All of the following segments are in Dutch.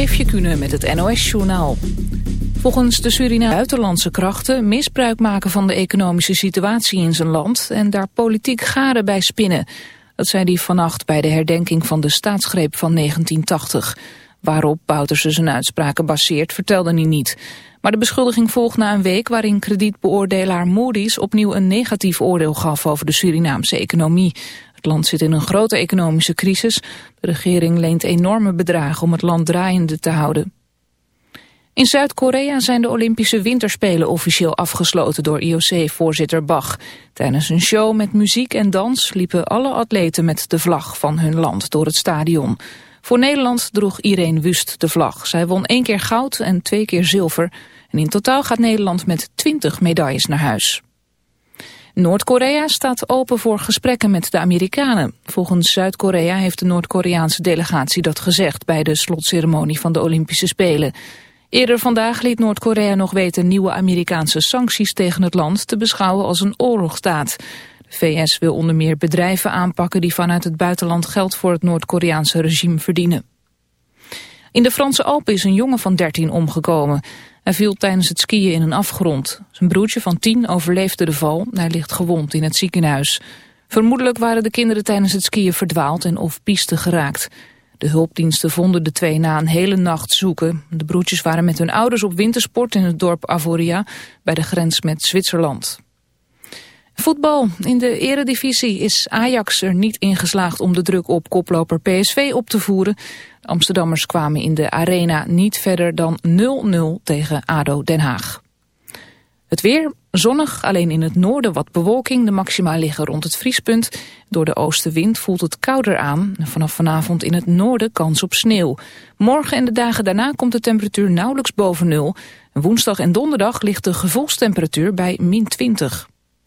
Eefje Kunnen met het NOS-journaal. Volgens de Suriname buitenlandse krachten misbruik maken van de economische situatie in zijn land en daar politiek garen bij spinnen. Dat zei hij vannacht bij de herdenking van de staatsgreep van 1980. Waarop Bouterse zijn uitspraken baseert vertelde hij niet. Maar de beschuldiging volgt na een week waarin kredietbeoordelaar Moody's opnieuw een negatief oordeel gaf over de Surinaamse economie. Het land zit in een grote economische crisis. De regering leent enorme bedragen om het land draaiende te houden. In Zuid-Korea zijn de Olympische Winterspelen officieel afgesloten door IOC-voorzitter Bach. Tijdens een show met muziek en dans liepen alle atleten met de vlag van hun land door het stadion. Voor Nederland droeg Irene Wust de vlag. Zij won één keer goud en twee keer zilver. En in totaal gaat Nederland met 20 medailles naar huis. Noord-Korea staat open voor gesprekken met de Amerikanen. Volgens Zuid-Korea heeft de Noord-Koreaanse delegatie dat gezegd bij de slotceremonie van de Olympische Spelen. Eerder vandaag liet Noord-Korea nog weten nieuwe Amerikaanse sancties tegen het land te beschouwen als een oorlogstaat. De VS wil onder meer bedrijven aanpakken die vanuit het buitenland geld voor het Noord-Koreaanse regime verdienen. In de Franse Alpen is een jongen van 13 omgekomen. Hij viel tijdens het skiën in een afgrond. Zijn broertje van 10 overleefde de val. Hij ligt gewond in het ziekenhuis. Vermoedelijk waren de kinderen tijdens het skiën verdwaald en of piste geraakt. De hulpdiensten vonden de twee na een hele nacht zoeken. De broertjes waren met hun ouders op wintersport in het dorp Avoria... bij de grens met Zwitserland. Voetbal. In de eredivisie is Ajax er niet in geslaagd om de druk op koploper PSV op te voeren. De Amsterdammers kwamen in de arena niet verder dan 0-0 tegen ADO Den Haag. Het weer zonnig, alleen in het noorden wat bewolking. De maxima liggen rond het vriespunt. Door de oostenwind voelt het kouder aan. Vanaf vanavond in het noorden kans op sneeuw. Morgen en de dagen daarna komt de temperatuur nauwelijks boven nul. Woensdag en donderdag ligt de gevoelstemperatuur bij min 20.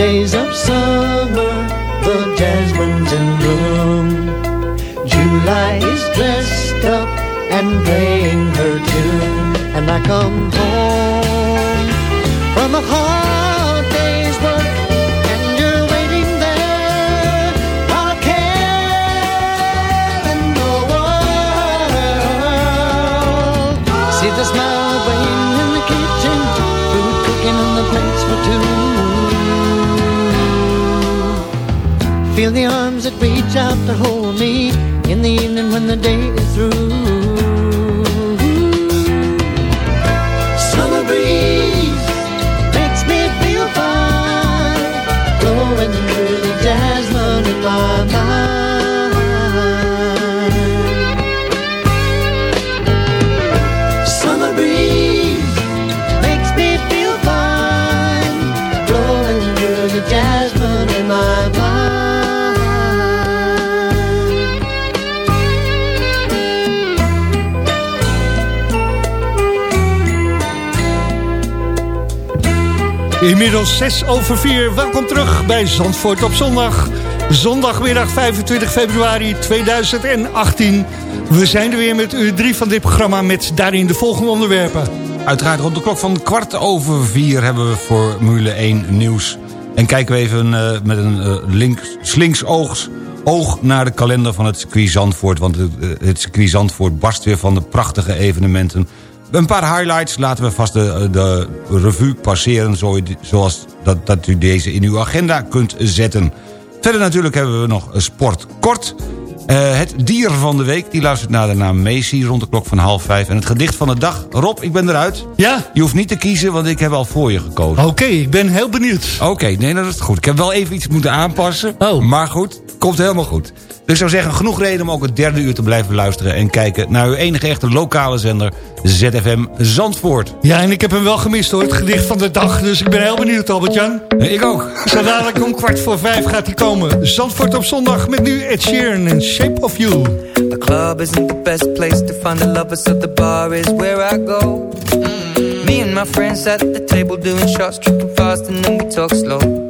Days of summer, the jasmine's in bloom. July is dressed up and playing her tune, and I come home from a hard day's work, and you're waiting there, not a care in the world. See the smile waiting in the kitchen, food cooking on the plates for two. Feel the arms that reach out to hold me in the evening when the day is through. Inmiddels 6 over 4. Welkom terug bij Zandvoort op zondag. Zondagmiddag 25 februari 2018. We zijn er weer met uur 3 van dit programma met daarin de volgende onderwerpen. Uiteraard rond de klok van kwart over vier hebben we Formule 1 nieuws. En kijken we even eh, met een eh, links, oog naar de kalender van het circuit Zandvoort. Want het, eh, het circuit Zandvoort barst weer van de prachtige evenementen. Een paar highlights, laten we vast de, de revue passeren... zo- zoals dat, dat u deze in uw agenda kunt zetten. Verder natuurlijk hebben we nog sport kort... Eh, het dier van de week, die luistert naar de naam Macy rond de klok van half vijf. En het gedicht van de dag. Rob, ik ben eruit. Ja? Je hoeft niet te kiezen, want ik heb al voor je gekozen. Oké, ik ben heel benieuwd. Oké, nee, dat is goed. Ik heb wel even iets moeten aanpassen. Oh. Maar goed, komt helemaal goed. Dus ik zou zeggen, genoeg reden om ook het derde uur te blijven luisteren... en kijken naar uw enige echte lokale zender, ZFM Zandvoort. Ja, en ik heb hem wel gemist hoor, het gedicht van de dag. Dus ik ben heel benieuwd, Albert-Jan. Ik ook. Zo dadelijk om kwart voor vijf gaat hij komen. Zandvoort op zondag met nu Ed Sheeran en Shape of You. The club isn't the best place to find the lovers, so the bar is where I go. Me and my friends at the table doing shots, tripping fast, and then we talk slow.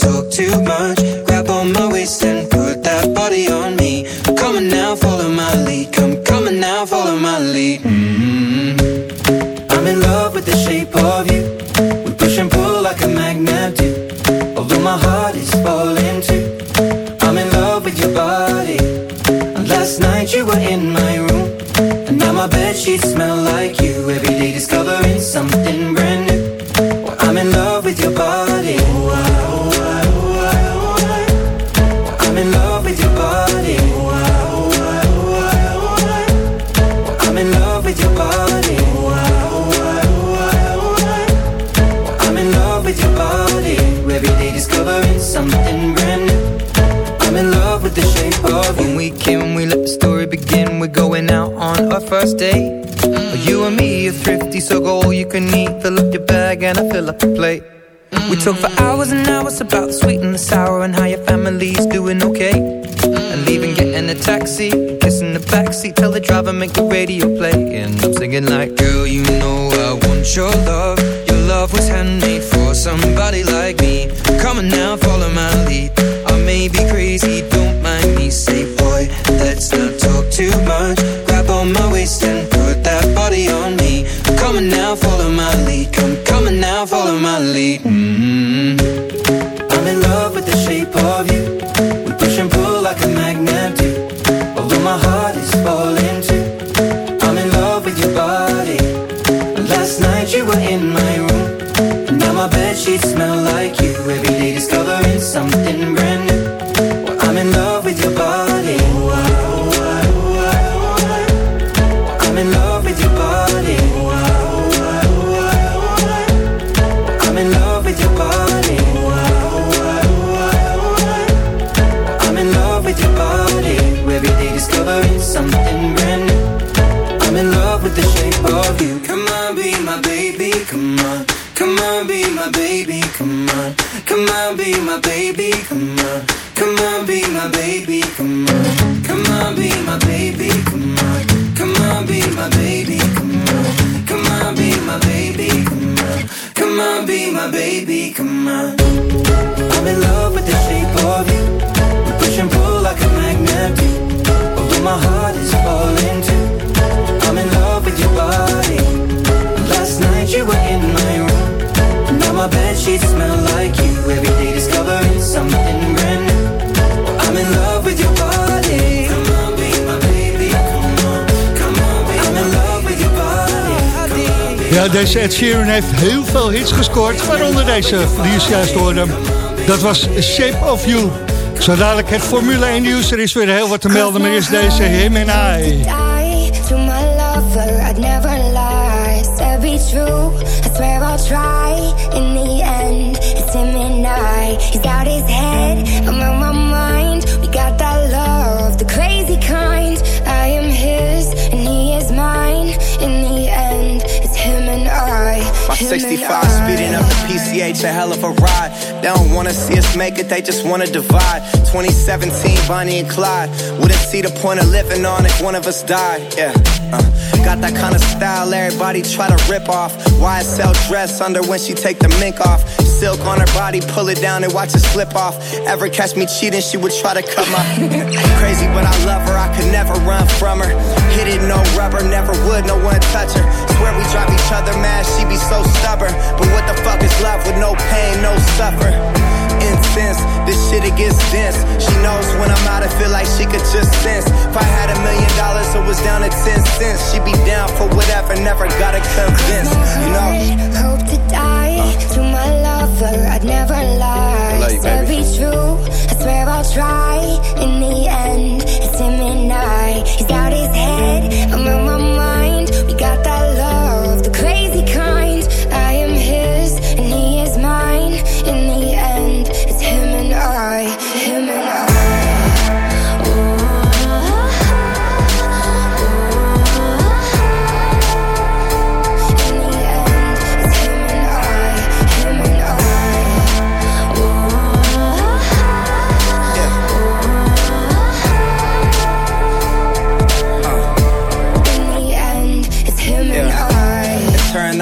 and I fill up the plate. We talk for hours and hours about the sweet and the sour and how your family's doing okay. And leaving, getting a taxi, kissing the backseat, tell the driver make the radio play. And I'm singing like, girl, you know I want. Your love Ja, deze Ed Sheeran heeft heel veel hits gescoord, waaronder deze, die is juist hoorde. Dat was Shape of You. Zo dadelijk het Formule 1 nieuws, er is weer heel wat te melden, maar eerst deze and I. him and I. He's got his head. I'm on my mind. We got that love, the crazy 65 and speeding up the PCH, a hell of a ride. They don't wanna see us make it, they just wanna divide. 2017, Bonnie and Clyde. Wouldn't see the point of living on if one of us died. Yeah. Uh, got that kind of style everybody try to rip off. YSL dress under when she take the mink off. Silk on her body, pull it down and watch it slip off. Ever catch me cheating, she would try to cut my. Crazy, but I love her, I could never run from her. Hit it, no rubber, never would, no one touch her. Swear we drive each other mad, she be so stubborn. But what the fuck is love with no pain, no suffer? Incense, this shit it gets dense. She knows when I'm out, I feel like she could just sense. If I had a million dollars, it was down to 10 cents. She'd be down for whatever, never gotta convince. You know? Hope to die to my lover. I'd never lie. Love you, Said baby. be true. I swear I'll try. In the end, it's him and I. He's got his head. I'm on my mind. We got that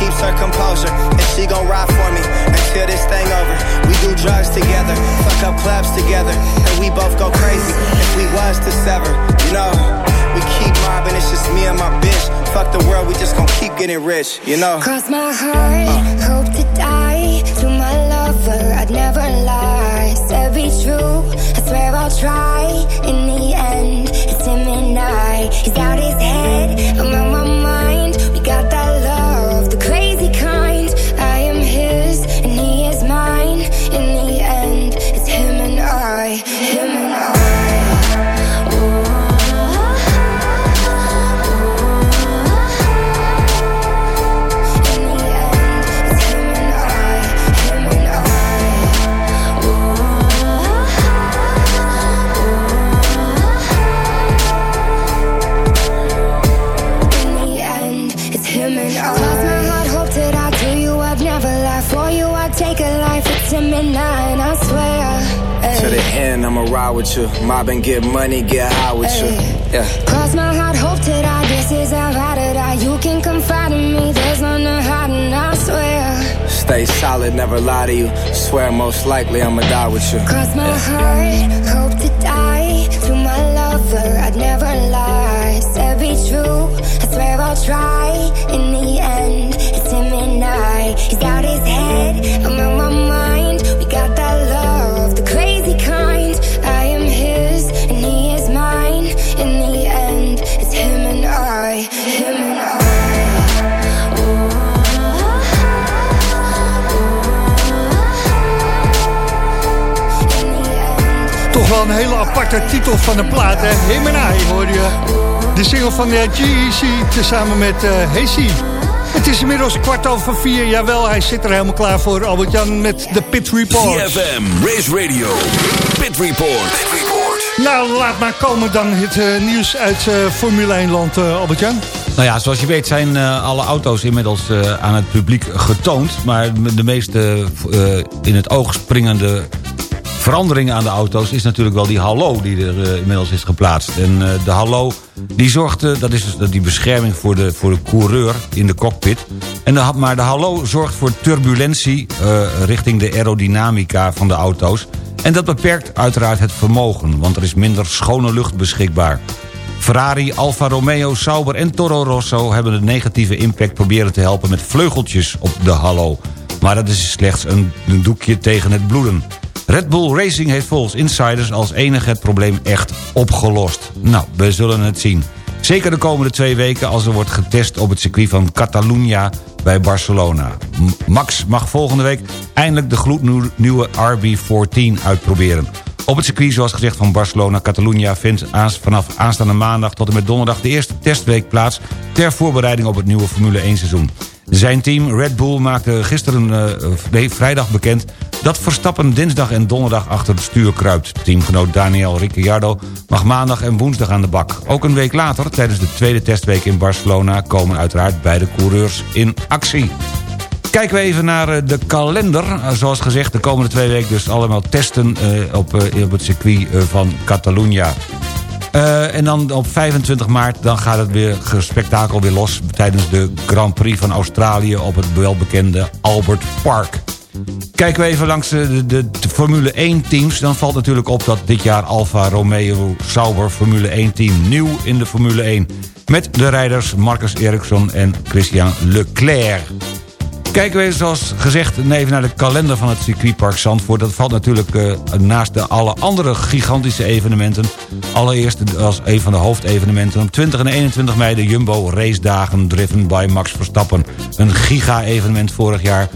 Keeps her composure, and she gon' ride for me until this thing over. We do drugs together, fuck up clubs together, and we both go crazy if we was to sever. You know, we keep mobbing, it's just me and my bitch. Fuck the world, we just gon' keep getting rich. You know. Cross my heart, uh. hope to die to my lover. I'd never lie. Said be true. I swear I'll try. In the end, it's him and I. He's got his head. I'm on my ride with you. Mob and get money, get high with you. Yeah. Cross my heart, hope to die. This is how I to die. You can confide in me. There's none to hide, and I swear. Stay solid, never lie to you. Swear most likely I'ma die with you. Cross my heart, hope to die to my lover. I'd never lie. Said be true. I swear I'll try. Aparte titel van de plaat, hè? Him and I, hoor je. De single van uh, G-Eazy tezamen met uh, Hazy. Het is inmiddels kwart over vier. Jawel, hij zit er helemaal klaar voor. Albert-Jan met de Pit Report. CFM, Race Radio, Pit Report. Nou, laat maar komen dan het eh, nieuws uit eh, Formule 1 land, eh, Albert-Jan. Nou ja, zoals je weet zijn eh, alle auto's inmiddels eh, aan het publiek getoond. Maar de meeste eh, in het oog springende verandering aan de auto's... is natuurlijk wel die hallo die er eh, inmiddels is geplaatst. En eh, de hallo die zorgt, eh, dat is dus die bescherming voor de, voor de coureur in de cockpit. En de, maar de hallo zorgt voor turbulentie richting de aerodynamica van de auto's. En dat beperkt uiteraard het vermogen, want er is minder schone lucht beschikbaar. Ferrari, Alfa Romeo, Sauber en Toro Rosso... hebben de negatieve impact proberen te helpen met vleugeltjes op de hallo. Maar dat is slechts een, een doekje tegen het bloeden. Red Bull Racing heeft volgens insiders als enige het probleem echt opgelost. Nou, we zullen het zien. Zeker de komende twee weken als er wordt getest op het circuit van Catalunya bij Barcelona. Max mag volgende week eindelijk de gloednieuwe RB14 uitproberen. Op het circuit, zoals gezegd, van Barcelona-Catalunya... vindt vanaf aanstaande maandag tot en met donderdag de eerste testweek plaats... ter voorbereiding op het nieuwe Formule 1-seizoen. Zijn team Red Bull maakte gisteren uh, vrijdag bekend... dat Verstappen dinsdag en donderdag achter het stuur kruipt. Teamgenoot Daniel Ricciardo mag maandag en woensdag aan de bak. Ook een week later, tijdens de tweede testweek in Barcelona... komen uiteraard beide coureurs in actie. Kijken we even naar eh, de kalender. Eh, zoals gezegd, de komende twee weken dus allemaal testen op, op het circuit van Catalunya. En dan op 25 maart dan gaat het weer spektakel weer los... tijdens de Grand Prix van Australië op het welbekende Albert Park. Kijken we even langs de, de, de Formule 1 teams... dan valt natuurlijk op dat dit jaar Alfa Romeo Sauber Formule 1 team... nieuw in de Formule 1. Met de rijders Marcus Ericsson en Christian Leclerc. Kijken we zoals gezegd even naar de kalender van het circuitpark Zandvoort. Dat valt natuurlijk uh, naast de alle andere gigantische evenementen. Allereerst als een van de hoofdevenementen. Op 20 en 21 mei de Jumbo Race Dagen driven by Max Verstappen. Een giga-evenement vorig jaar.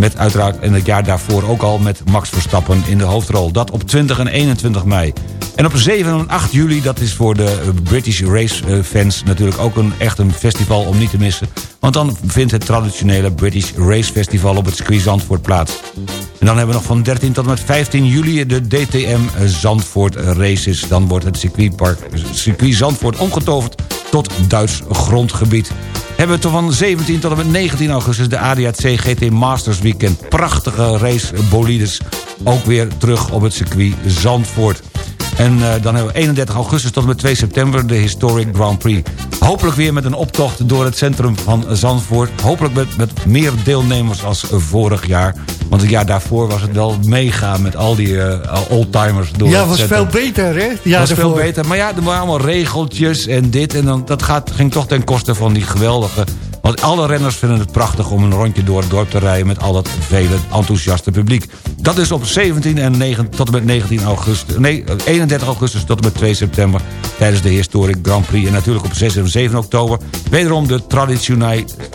Met uiteraard en het jaar daarvoor ook al met Max Verstappen in de hoofdrol. Dat op 20 en 21 mei. En op 7 en 8 juli, dat is voor de British Race eh, fans natuurlijk ook een, echt een festival om niet te missen. Want dan vindt het traditionele British Race Festival op het circuit Zandvoort plaats. En dan hebben we nog van 13 tot en met 15 juli de DTM Zandvoort Races. Dan wordt het circuitpark, circuit Zandvoort omgetoverd tot Duits grondgebied. Hebben we toch van 17 tot en met 19 augustus de ADAC GT Masters Weekend. Prachtige race bolides. Ook weer terug op het circuit Zandvoort. En uh, dan hebben we 31 augustus tot en met 2 september de Historic Grand Prix. Hopelijk weer met een optocht door het centrum van Zandvoort. Hopelijk met, met meer deelnemers als vorig jaar. Want het jaar daarvoor was het wel mega met al die uh, oldtimers door Ja, het was veel beter, hè? Ja, was veel beter. Maar ja, er waren allemaal regeltjes en dit. En dan, dat gaat, ging toch ten koste van die geweldige want alle renners vinden het prachtig om een rondje door het dorp te rijden... met al dat vele enthousiaste publiek. Dat is op 17 en 9, tot en met 19 augustus, nee, 31 augustus tot en met 2 september... tijdens de Historic Grand Prix. En natuurlijk op 6 en 7 oktober... wederom de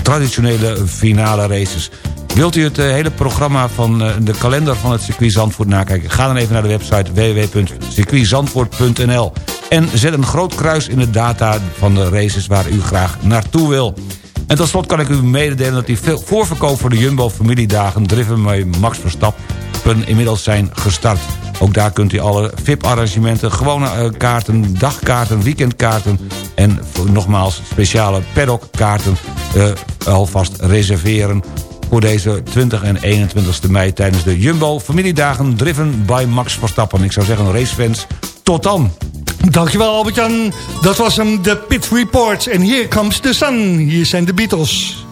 traditionele, finale races. Wilt u het eh, hele programma van uh, de kalender van het circuit Zandvoort nakijken? Ga dan even naar de website www.circuitzandvoort.nl en zet een groot kruis in de data van de races waar u graag naartoe wil. En tot slot kan ik u mededelen dat die voorverkoop voor de Jumbo familiedagen... driven bij Max Verstappen inmiddels zijn gestart. Ook daar kunt u alle VIP-arrangementen, gewone uh, kaarten, dagkaarten, weekendkaarten... en nogmaals speciale paddockkaarten uh, alvast reserveren voor deze 20 en 21 mei... tijdens de Jumbo familiedagen driven by Max Verstappen. Ik zou zeggen, racefans, tot dan! Dankjewel Albert-Jan. Dat was hem, de Pit Report. En here comes the sun. Hier zijn de Beatles.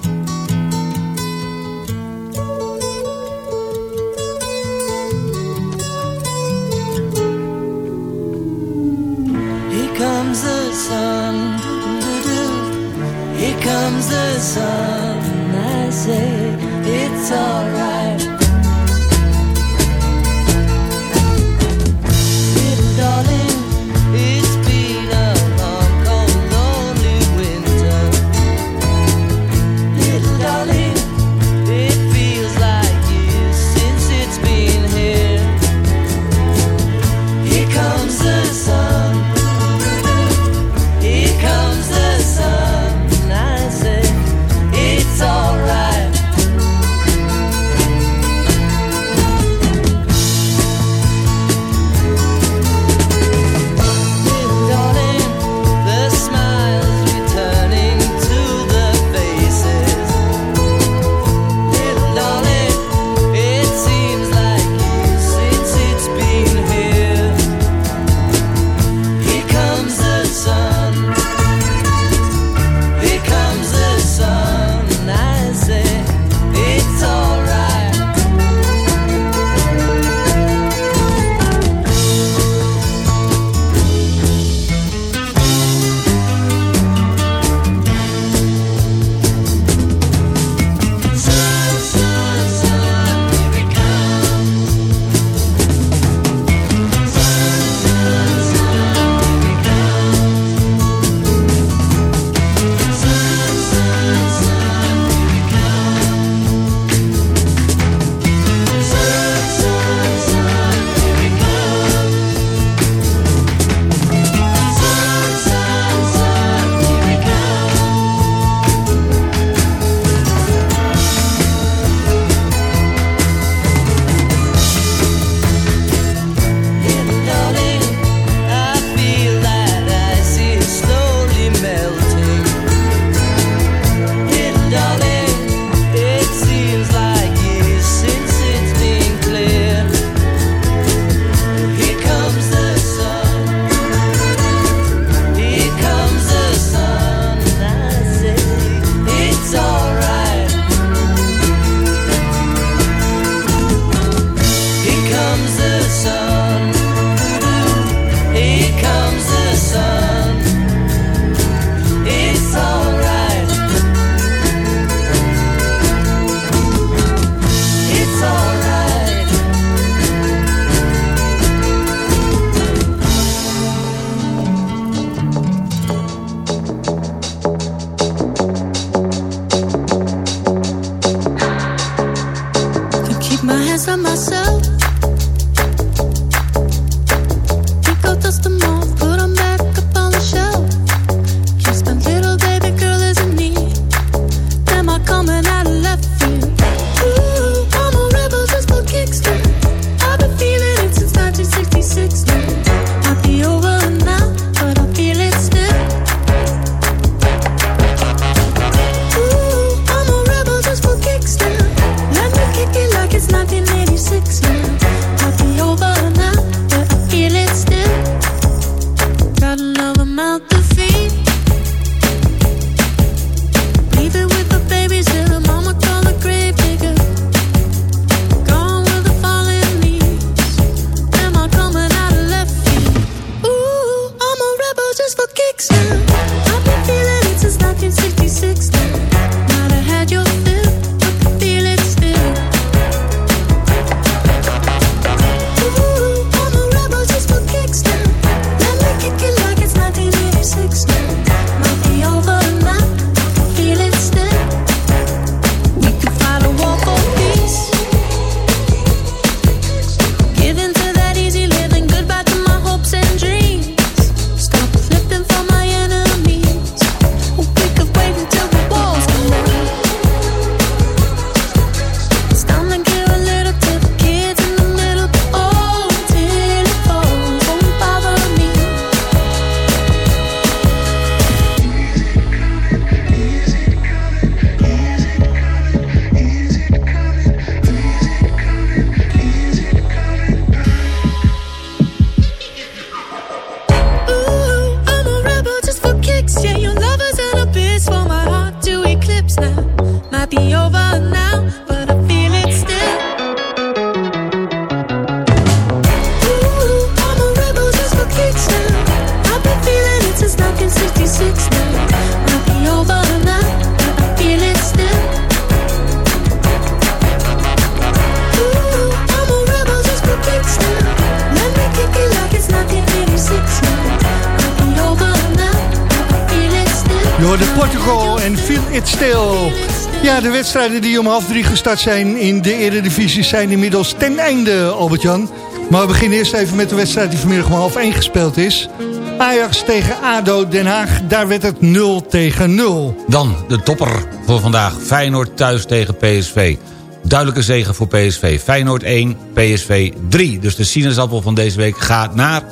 Wedstrijden die om half drie gestart zijn in de Eredivisie zijn inmiddels ten einde, Albert-Jan. Maar we beginnen eerst even met de wedstrijd die vanmiddag om half één gespeeld is. Ajax tegen ADO Den Haag, daar werd het 0 tegen 0. Dan de topper voor vandaag. Feyenoord thuis tegen PSV. Duidelijke zegen voor PSV. Feyenoord 1, PSV 3. Dus de sinaasappel van deze week gaat naar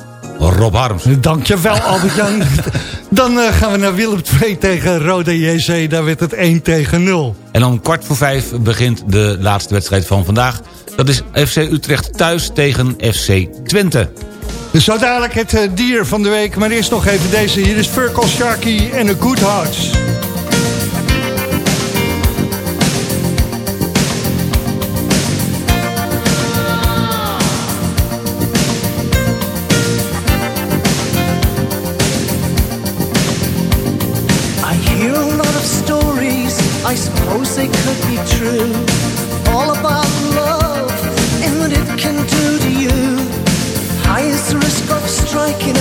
Rob Harms. Dankjewel, Albert-Jan. Dan eh, gaan we naar Willem 2 tegen Roda JC, daar werd het 1 tegen 0. En om kwart voor vijf begint de laatste wedstrijd van vandaag. Dat is FC Utrecht thuis tegen FC Twente. Dus zo dadelijk het eh, dier van de week, maar eerst nog even deze. Hier is Furkel Sharky en A Good Hearts. I suppose they could be true. All about love and what it can do to you. High is the risk of striking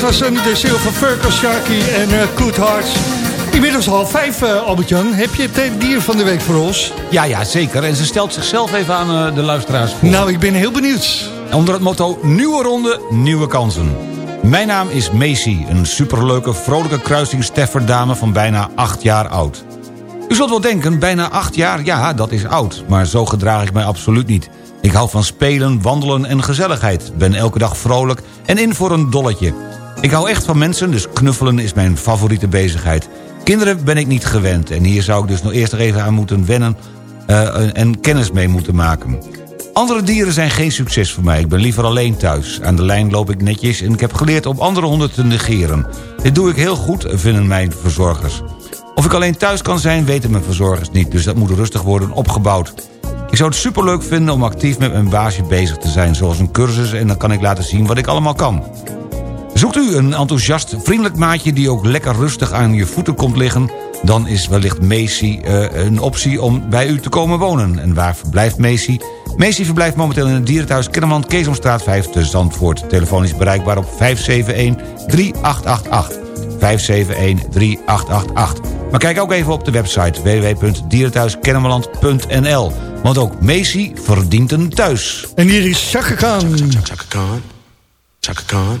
dat was een de Fergus Sharky en uh, Good Hearts. Inmiddels half vijf, uh, Albert-Jan. Heb je het eh, dier van de week voor ons? Ja, ja, zeker. En ze stelt zichzelf even aan uh, de luisteraars voor. Nou, ik ben heel benieuwd. Onder het motto nieuwe ronde, nieuwe kansen. Mijn naam is Macy, een superleuke, vrolijke kruising Stefferdame van bijna acht jaar oud. U zult wel denken, bijna acht jaar, ja, dat is oud. Maar zo gedraag ik mij absoluut niet. Ik hou van spelen, wandelen en gezelligheid. Ben elke dag vrolijk en in voor een dolletje. Ik hou echt van mensen, dus knuffelen is mijn favoriete bezigheid. Kinderen ben ik niet gewend en hier zou ik dus nog eerst even aan moeten wennen... Uh, en kennis mee moeten maken. Andere dieren zijn geen succes voor mij. Ik ben liever alleen thuis. Aan de lijn loop ik netjes en ik heb geleerd om andere honden te negeren. Dit doe ik heel goed, vinden mijn verzorgers. Of ik alleen thuis kan zijn, weten mijn verzorgers niet... dus dat moet rustig worden opgebouwd. Ik zou het superleuk vinden om actief met mijn baasje bezig te zijn... zoals een cursus en dan kan ik laten zien wat ik allemaal kan. Zoekt u een enthousiast, vriendelijk maatje... die ook lekker rustig aan je voeten komt liggen... dan is wellicht Macy uh, een optie om bij u te komen wonen. En waar verblijft Macy? Macy verblijft momenteel in het dierenthuis Kennemerland... Keesomstraat 5 te Zandvoort. Telefonisch bereikbaar op 571-3888. 571-3888. Maar kijk ook even op de website www.dierenthuiskennemerland.nl. Want ook Macy verdient een thuis. En hier is Chaka Khan. Chaka Khan. Chaka Khan.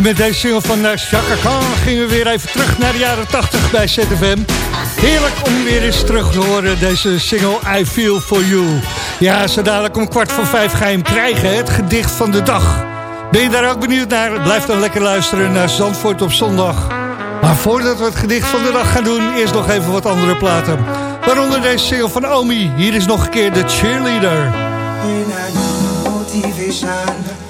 En met deze single van uh, Chaka Khan gingen we weer even terug naar de jaren 80 bij ZFM. Heerlijk om weer eens terug te horen, deze single I Feel For You. Ja, zo dadelijk om kwart voor vijf ga je hem krijgen, het gedicht van de dag. Ben je daar ook benieuwd naar? Blijf dan lekker luisteren naar Zandvoort op zondag. Maar voordat we het gedicht van de dag gaan doen, eerst nog even wat andere platen. Waaronder deze single van Omi. Hier is nog een keer de cheerleader. motivation.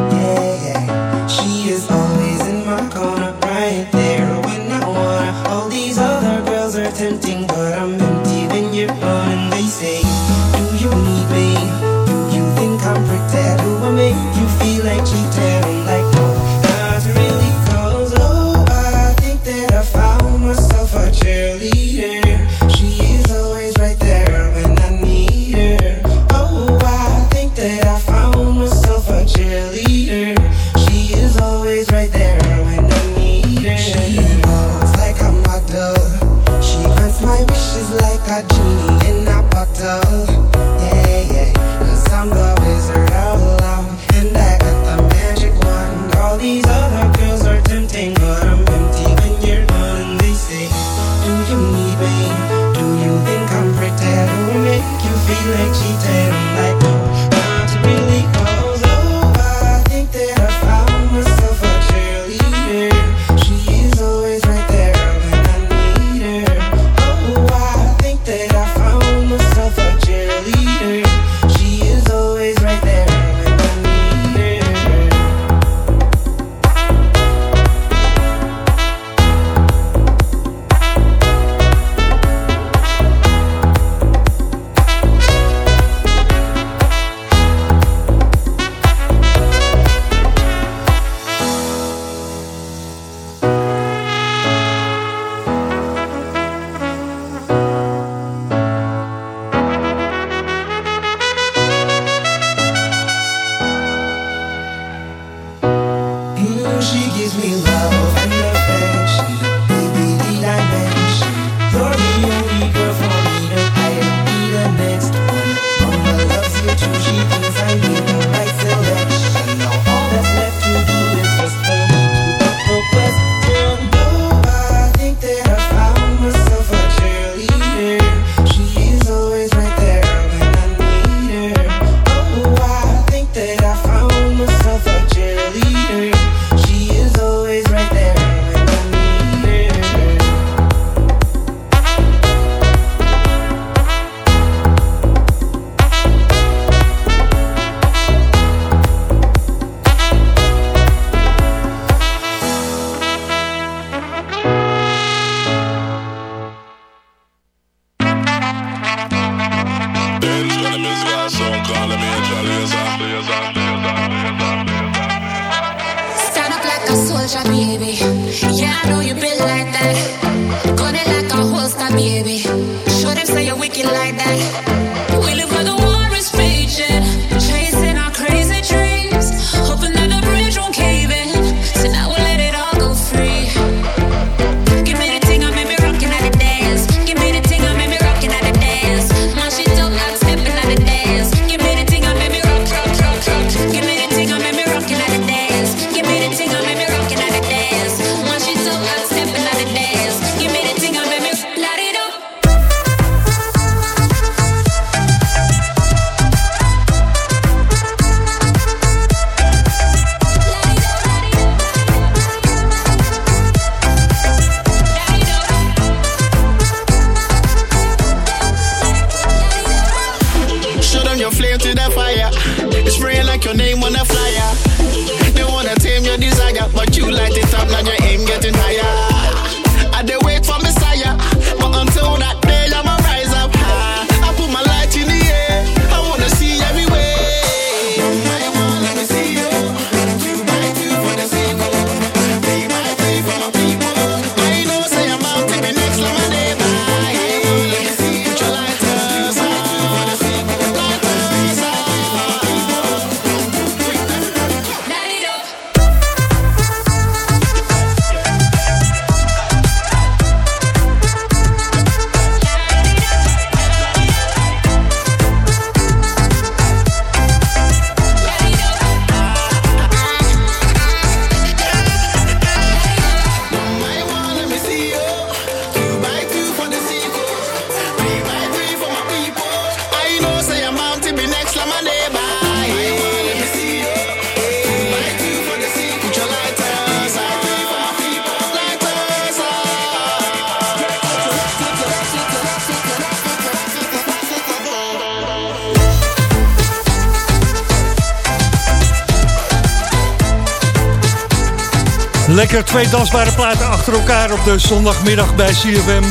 Lekker twee dansbare platen achter elkaar op de zondagmiddag bij CFM.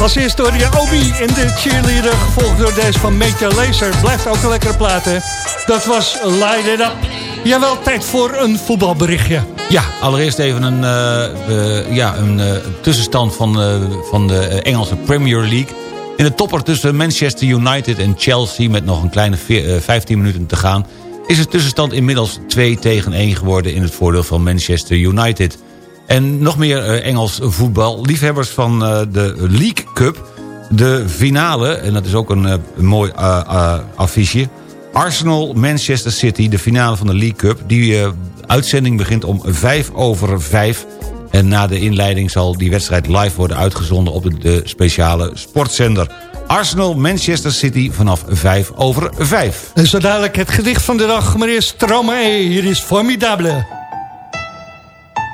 Als eerste door je Obi en de cheerleader, gevolgd door deze van Major Laser. Blijft ook een lekkere plaat, hè? Dat was Light It Up. Jawel, tijd voor een voetbalberichtje. Ja, allereerst even een, eh, ja, een eh, tussenstand van, eh, van de Engelse Premier League. In de topper tussen Manchester United en Chelsea... met nog een kleine veer- eh, 15 minuten te gaan... is de tussenstand inmiddels 2 tegen 1 geworden... in het voordeel van Manchester United. En nog meer eh, Engels voetbal. Liefhebbers van eh, de League Cup, de finale... en dat is ook een, eh, mooi affiche... Arsenal-Manchester City, de finale van de League Cup. Die uitzending begint om 5 over 5. En na de inleiding zal die wedstrijd live worden uitgezonden... op de, speciale sportzender. Arsenal-Manchester City vanaf 5 over 5. En zo dadelijk het gedicht van de dag, maar eerst Stromae. Hier is Formidable.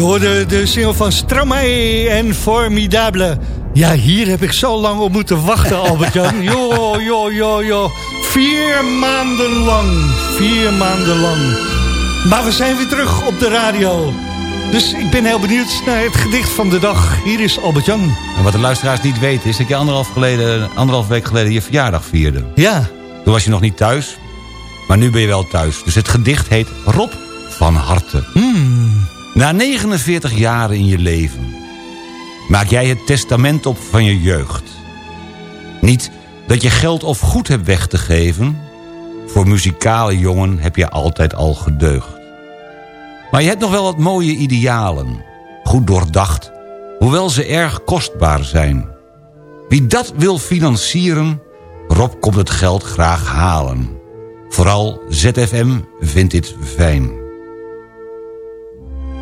Je hoorde de single van Stromae en Formidable. Ja, hier heb ik zo lang op moeten wachten, Albert-Jan. Jo, jo, jo, jo. Vier maanden lang. Vier maanden lang. Maar we zijn weer terug op de radio. Dus ik ben heel benieuwd naar het gedicht van de dag. Hier is Albert-Jan. En wat de luisteraars niet weten is dat je anderhalf, geleden, anderhalf week geleden je verjaardag vierde. Ja. Toen was je nog niet thuis, maar nu ben je wel thuis. Dus het gedicht heet Rob van Harte. Na 49 jaren in je leven maak jij het testament op van je jeugd. Niet dat je geld of goed hebt weg te geven. Voor muzikale jongen heb je altijd al gedeugd. Maar je hebt nog wel wat mooie idealen. Goed doordacht, hoewel ze erg kostbaar zijn. Wie dat wil financieren, Rob komt het geld graag halen. Vooral ZFM vindt dit fijn.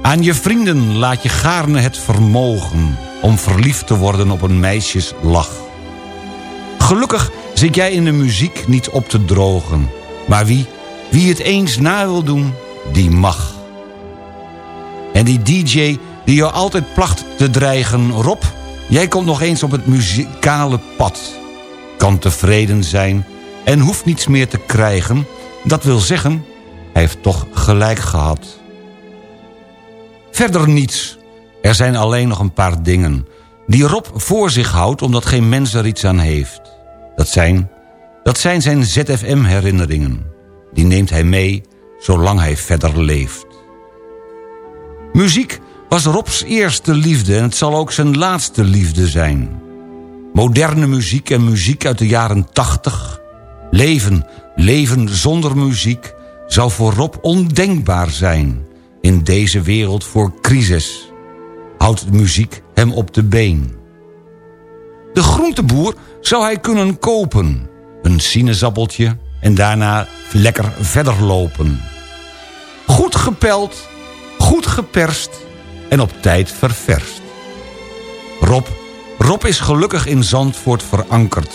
Aan je vrienden laat je gaarne het vermogen... om verliefd te worden op een meisjes lach. Gelukkig zit jij in de muziek niet op te drogen. Maar wie, wie het eens na wil doen, die mag. En die DJ die jou altijd placht te dreigen... Rob, jij komt nog eens op het muzikale pad. Kan tevreden zijn en hoeft niets meer te krijgen. Dat wil zeggen, hij heeft toch gelijk gehad. Verder niets. Er zijn alleen nog een paar dingen... die Rob voor zich houdt omdat geen mens er iets aan heeft. Dat zijn, dat zijn zijn ZFM-herinneringen. Die neemt hij mee zolang hij verder leeft. Muziek was Robs eerste liefde en het zal ook zijn laatste liefde zijn. Moderne muziek en muziek uit de jaren tachtig. Leven, leven zonder muziek zou voor Rob ondenkbaar zijn... in deze wereld voor crisis. Houdt muziek hem op de been. De groenteboer zou hij kunnen kopen. Een sinaasappeltje en daarna lekker verder lopen. Goed gepeld, goed geperst en op tijd ververst. Rob, Rob is gelukkig in Zandvoort verankerd.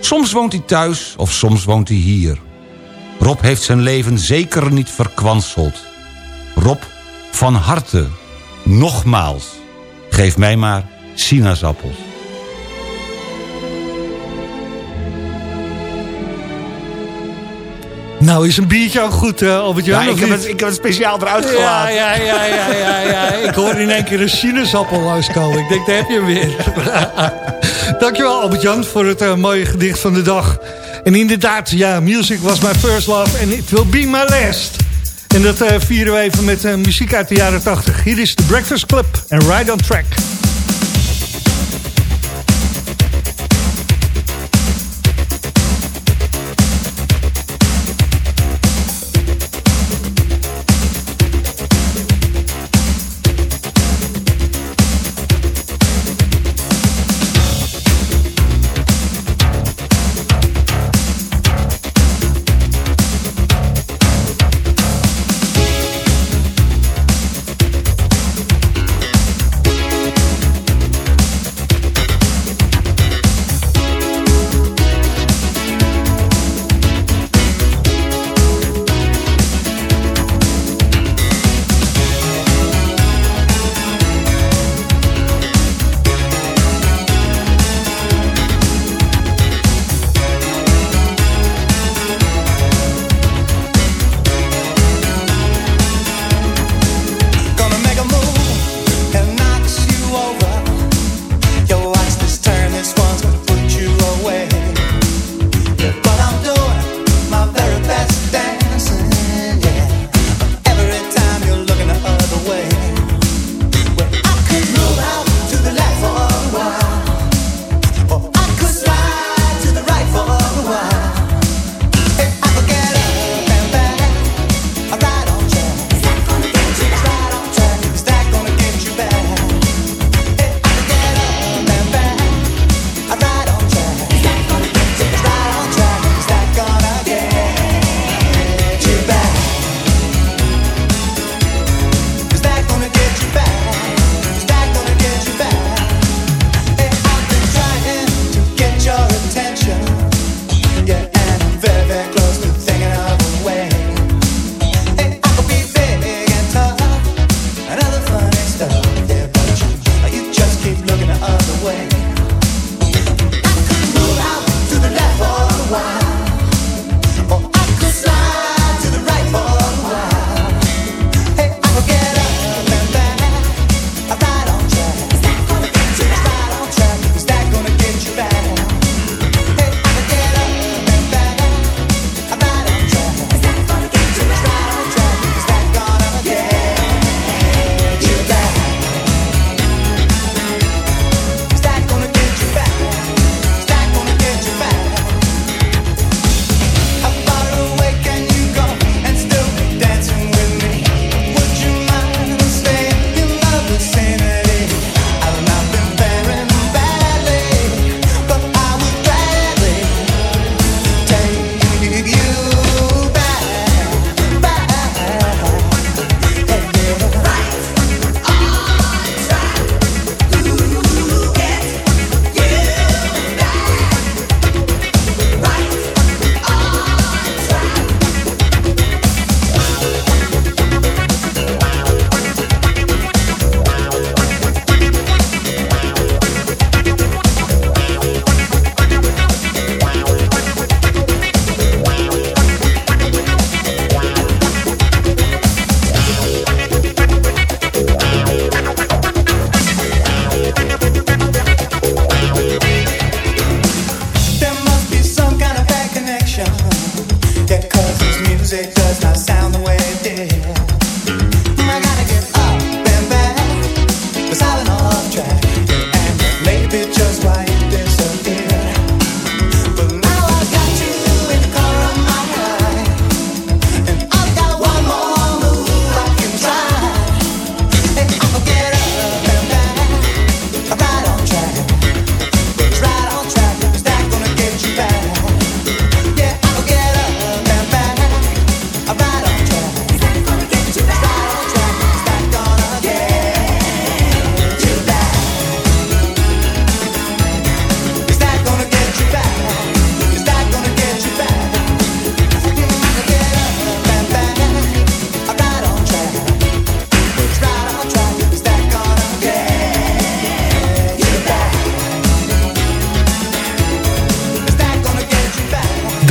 Soms woont hij thuis of soms woont hij hier. Rob heeft zijn leven zeker niet verkwanseld. Rob, van harte, nogmaals, geef mij maar sinaasappels. Nou, is een biertje ook goed, uh, Albert Jan? Ja, of ik, heb het, ik heb het speciaal eruit gelaten. ja, ja, ja, ja, ja. Ik hoor in één keer een sinaasappel langskomen. Ik denk, daar heb je hem weer. Dankjewel, Albert-Jan, voor het eh, mooie gedicht van de dag. En inderdaad, ja, music was my first love and it will be my last. En dat eh, vieren we even met eh, muziek uit de jaren 80. Hier is The Breakfast Club en Ride on Track.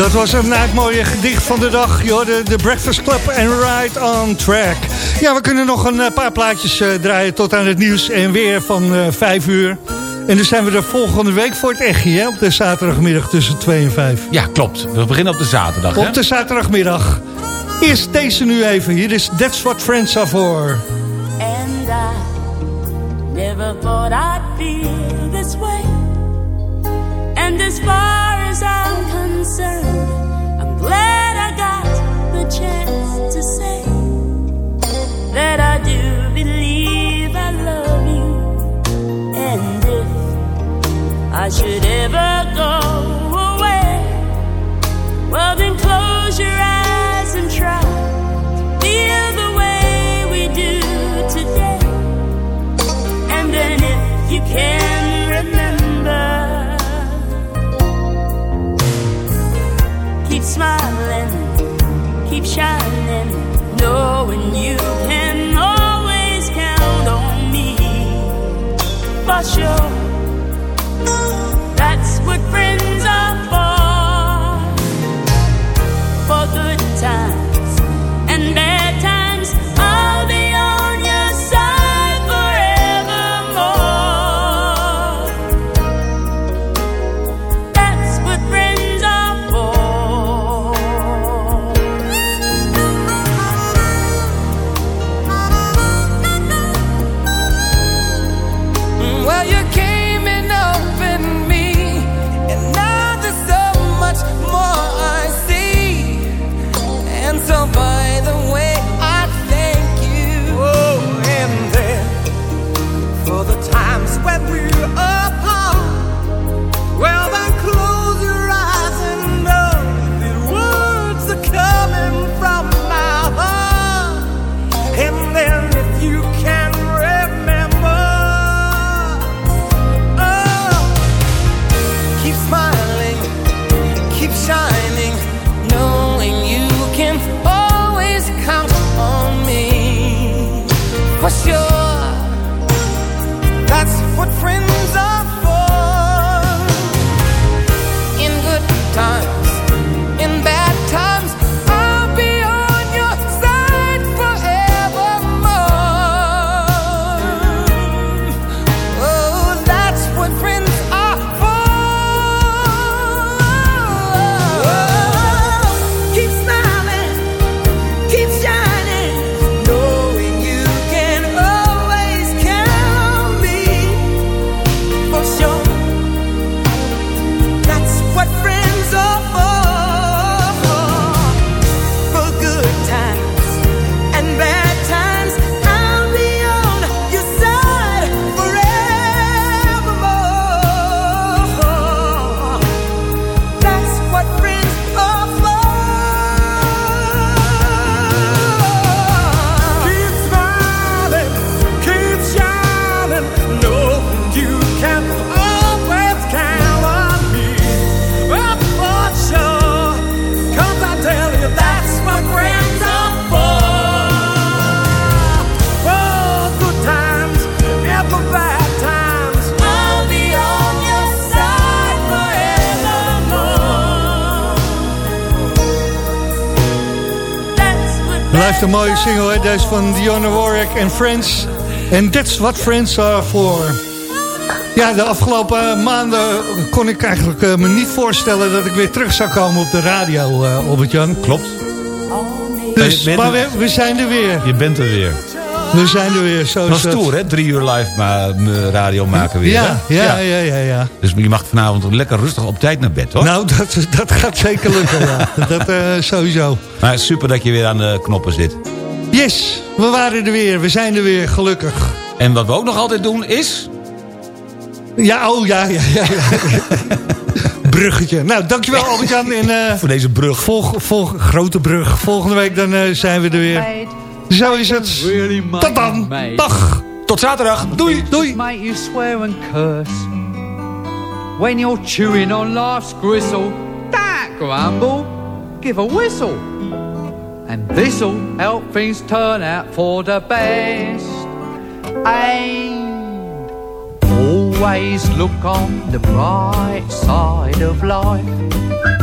Dat was hem na het mooie gedicht van de dag. Je hoorde de Breakfast Club en Ride on Track. Ja, we kunnen nog een eh, paar plaatjes eh, draaien tot aan het nieuws en weer van uh, 5 uur. En dan zijn we er volgende week voor het echtje, hè? Op de zaterdagmiddag tussen 2 en 5. Ja, klopt. We beginnen op de zaterdag, Op hè? de zaterdagmiddag. Eerst deze nu even. Hier is That's What Friends Are For. And I never thought I'd feel this way. And as far as I'm concerned, I'm glad I got the chance to say that I do believe I love you. And if I should ever go away, well then close your eyes and try to feel the way we do today. And then if you can smiling, keep shining, knowing you can always count on me for sure. That's what friends are for. For good times Blijft een mooie single, hè? Deze van Dionne Warwick en Friends. En that's what friends are for. Ja, de afgelopen maanden kon ik eigenlijk eh, me niet voorstellen... dat ik weer terug zou komen op de radio, eh Albert-Jan. Klopt. Dus, maar we, we zijn er weer. Je bent er weer. We zijn er weer. Zo Dat is was het. stoer, hè? Drie uur live maar, m- radio maken weer. Ja, hè? ja, ja, ja, ja. Dus je mag vanavond lekker rustig op tijd naar bed, hoor. Nou, dat, dat gaat zeker lukken, ja. Dat eh, sowieso. Maar super dat je weer aan de knoppen zit. Yes, we waren er weer. We zijn er weer, gelukkig. En wat we ook nog altijd doen is... Ja, oh ja, ja, ja. ja. Bruggetje. Nou, dankjewel Albert-Jan. Eh, Voor deze brug. Volg, volg, grote brug. Volgende week dan eh, zijn we er weer. Zo is het. Tot dan. Dag. Tot zaterdag. Doei. Doei. Make you swear and curse when you're chewing on life's gristle. That grumble, give a whistle, and this'll help things turn out for the best. And always look on the bright side of life.